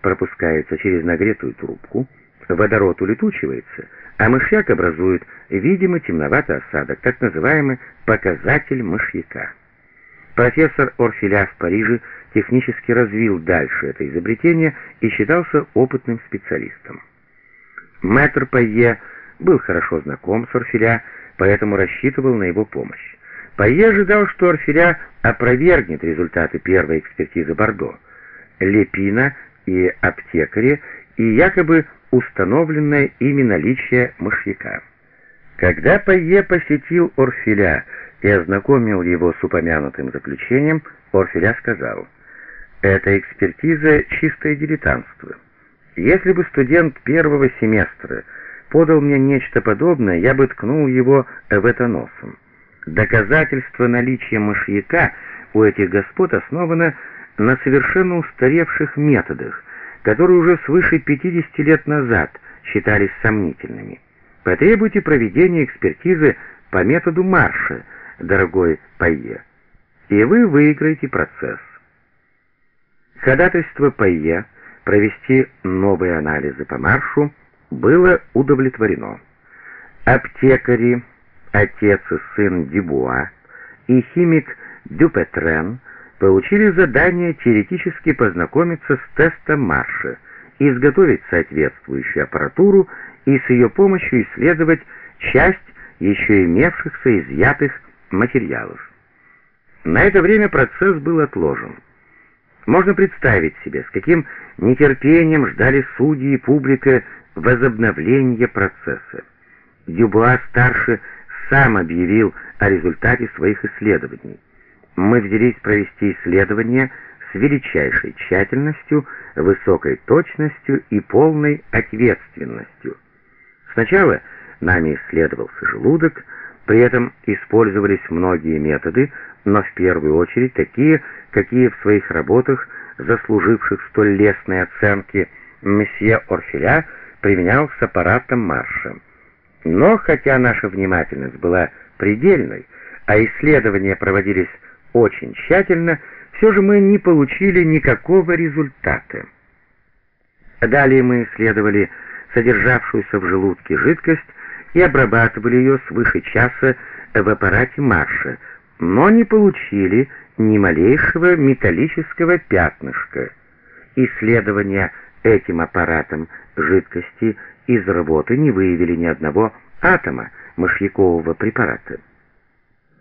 пропускается через нагретую трубку, водород улетучивается, а мышьяк образует видимый темноватый осадок, так называемый показатель мышьяка. Профессор Орфеля в Париже технически развил дальше это изобретение и считался опытным специалистом. Мэтр Пайе был хорошо знаком с Орфеля, поэтому рассчитывал на его помощь. Пайе ожидал, что Орфеля опровергнет результаты первой экспертизы Бордо. Лепина и аптекари и якобы установленное ими наличие мышьяка. Когда Пайе посетил Орфеля и ознакомил его с упомянутым заключением, Орфеля сказал, «Это экспертиза — чистое дилетантство. Если бы студент первого семестра подал мне нечто подобное, я бы ткнул его в это носом. Доказательство наличия мышьяка у этих господ основано на совершенно устаревших методах, которые уже свыше 50 лет назад считались сомнительными. Потребуйте проведения экспертизы по методу Марша, дорогой Пайе, и вы выиграете процесс. Ходатайство Пайе провести новые анализы по Маршу было удовлетворено. Аптекари, отец и сын Дюбуа и химик Дюпетрен получили задание теоретически познакомиться с тестом Марша, изготовить соответствующую аппаратуру и с ее помощью исследовать часть еще имевшихся изъятых материалов. На это время процесс был отложен. Можно представить себе, с каким нетерпением ждали судьи и публика возобновления процесса. Дюбуа-старший сам объявил о результате своих исследований. Мы взялись провести исследование с величайшей тщательностью, высокой точностью и полной ответственностью. Сначала нами исследовался желудок, при этом использовались многие методы, но в первую очередь такие, какие в своих работах, заслуживших столь лестной оценки, месье Орфеля применял с аппаратом Марша. Но хотя наша внимательность была предельной, а исследования проводились очень тщательно, все же мы не получили никакого результата. Далее мы исследовали содержавшуюся в желудке жидкость и обрабатывали ее свыше часа в аппарате Марша, но не получили ни малейшего металлического пятнышка. Исследования этим аппаратом жидкости из работы не выявили ни одного атома мышьякового препарата.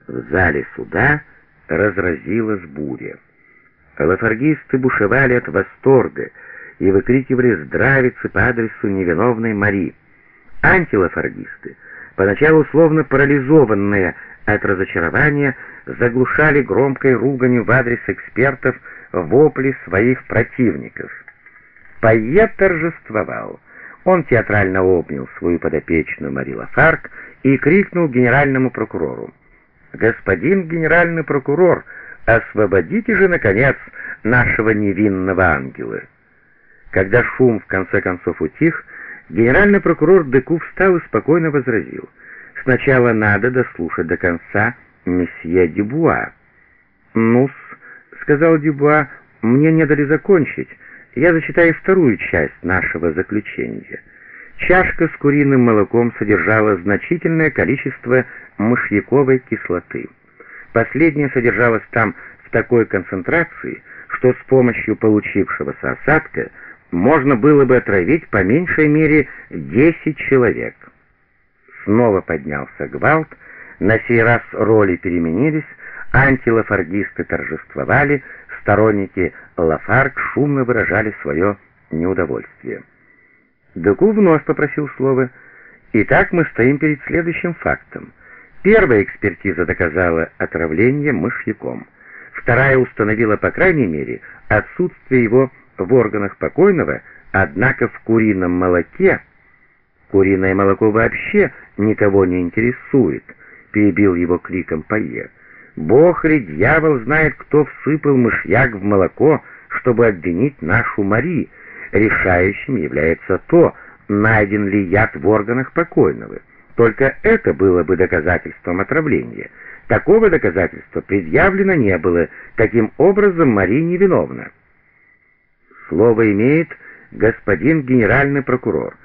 В зале суда разразилась буря. Лафаргисты бушевали от восторга и выкрикивали здравицы по адресу невиновной Мари. Антилафаргисты, поначалу словно парализованные от разочарования, заглушали громкой руганью в адрес экспертов вопли своих противников. Пайет торжествовал. Он театрально обнял свою подопечную Мари Лафарк и крикнул генеральному прокурору. «Господин генеральный прокурор, освободите же, наконец, нашего невинного ангела!» Когда шум в конце концов утих, генеральный прокурор Деку встал и спокойно возразил. «Сначала надо дослушать до конца месье Дюбуа». «Ну-с», — сказал Дюбуа, — «мне не дали закончить. Я зачитаю вторую часть нашего заключения». Чашка с куриным молоком содержала значительное количество мышьяковой кислоты. Последняя содержалась там в такой концентрации, что с помощью получившегося осадка можно было бы отравить по меньшей мере 10 человек. Снова поднялся гвалт, на сей раз роли переменились, антилафаргисты торжествовали, сторонники Лафарг шумно выражали свое неудовольствие. Деку вновь попросил слова. Итак, мы стоим перед следующим фактом. Первая экспертиза доказала отравление мышьяком. Вторая установила, по крайней мере, отсутствие его в органах покойного, однако в курином молоке... Куриное молоко вообще никого не интересует, перебил его криком Пайе. Бог или дьявол знает, кто всыпал мышьяк в молоко, чтобы обвинить нашу Мари, решающим является то, найден ли яд в органах покойного. Только это было бы доказательством отравления. Такого доказательства предъявлено не было. Таким образом, Мари невиновна. Слово имеет господин генеральный прокурор,